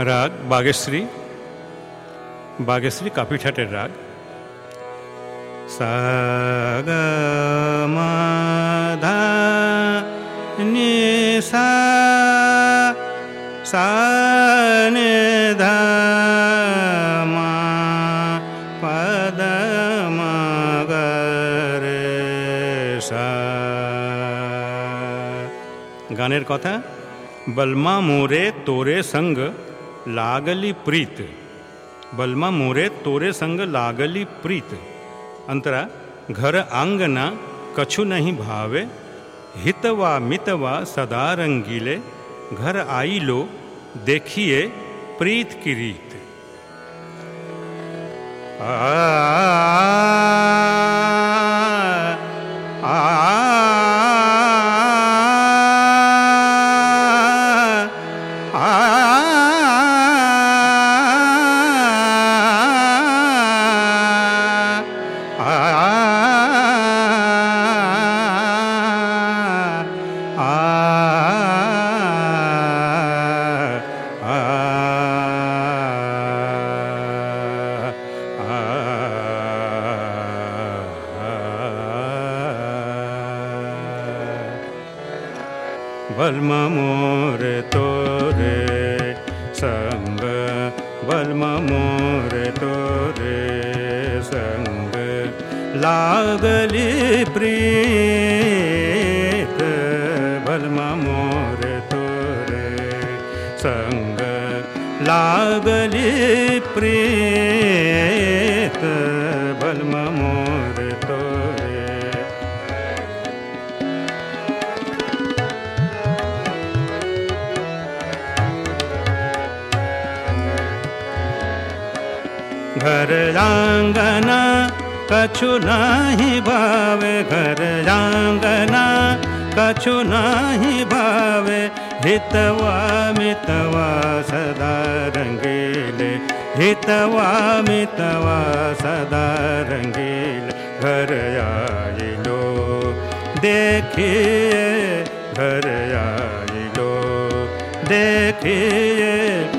রাগ বাগেশ্রী বাগেশ্রী কাপিঠাটের রাগ সাগমাধা নিসা সানিধা মা পদ মগরে সা গানের কথা बलमा मोरे तोरे संग लागली प्रीत बलमा मोरे तोरे संग लागली प्रीत अंतरा घर आंगना कछु नहीं भावे हितवा मितवा सदा रंगीले घर आई लो देखिए प्रीत की रीत आ, आ, बलम मोर तोरे बलम मोर तोरे संग लागली प्रीत बलम मोर तोरे लागली प्रीत घर आंगना कछु नाही भावे घर आंगना कछु नाही भावे हितवा मितवा सदा रंगीले हितवा मितवा सदा रंगीले घर आइलो देखिए घर आइलो देखिए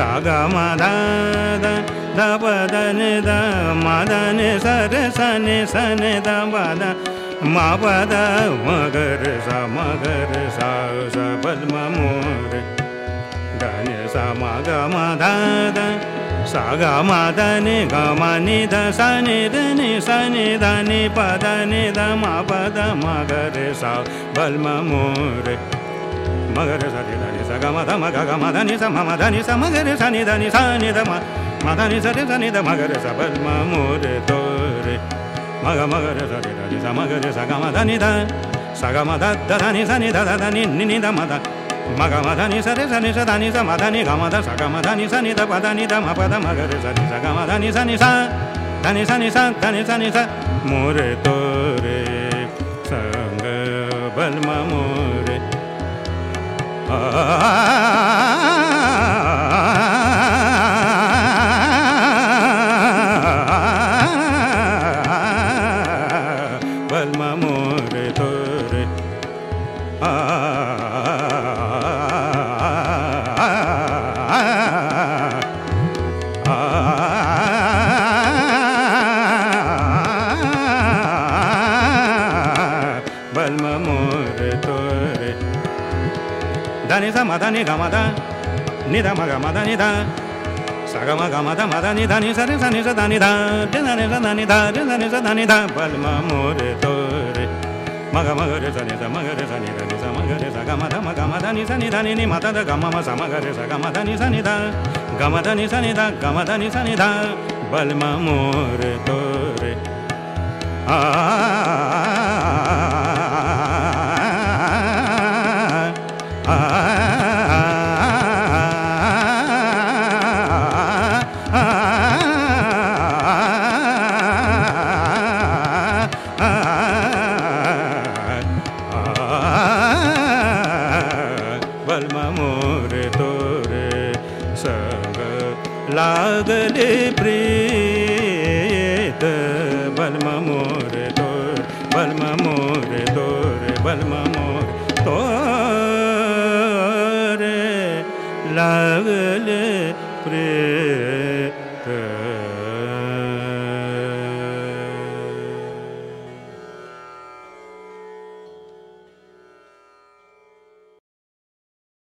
सा दबदन द मदन पदा सन दा मा दान सार साना दा मा दा सा मागर मोर सा स गा दा गमनि द सनि धनि सनि धनि पदनि द मपद मगर दा मा दा सा बल्मा मोरे मगर सरि धनि ग मग गी समाधानी समागरसा निधानी स निधमाधानीसरे निधमागर स बलमा मोरे तोरे मग मग र निगर सगमाधानि निधान सगा मा धानिसा निधा निध मध मगाधासरे निधान निघाध सगा मा निसा निधमा ध निध मध मगर निगामाधानिसा निी नि मोरे तोरे सङ्ग ah. నిధ మద నిగ మద నిధ మగ మద నిధ సగమ గమద మద నిధ నిస నిస నిస ధనిధ నిధ నిస ధనిధ నిధ నిస ధనిధ బల్మ మోరే తోరే మగ మగ రే సని స మగ రే సని ధని స మగ రే స గమ ధ మగ మద ని సని ధని ని మద ద గమ మ స మగ రే స గమ ధ ని సని ధ గమ ధ ని సని ధ గమ ధ ని సని ధ బల్మ మోరే తోరే ఆ ఆ लागले प्रीत बलम मोर तोर बलम मोर तोर बलम मोर तोर।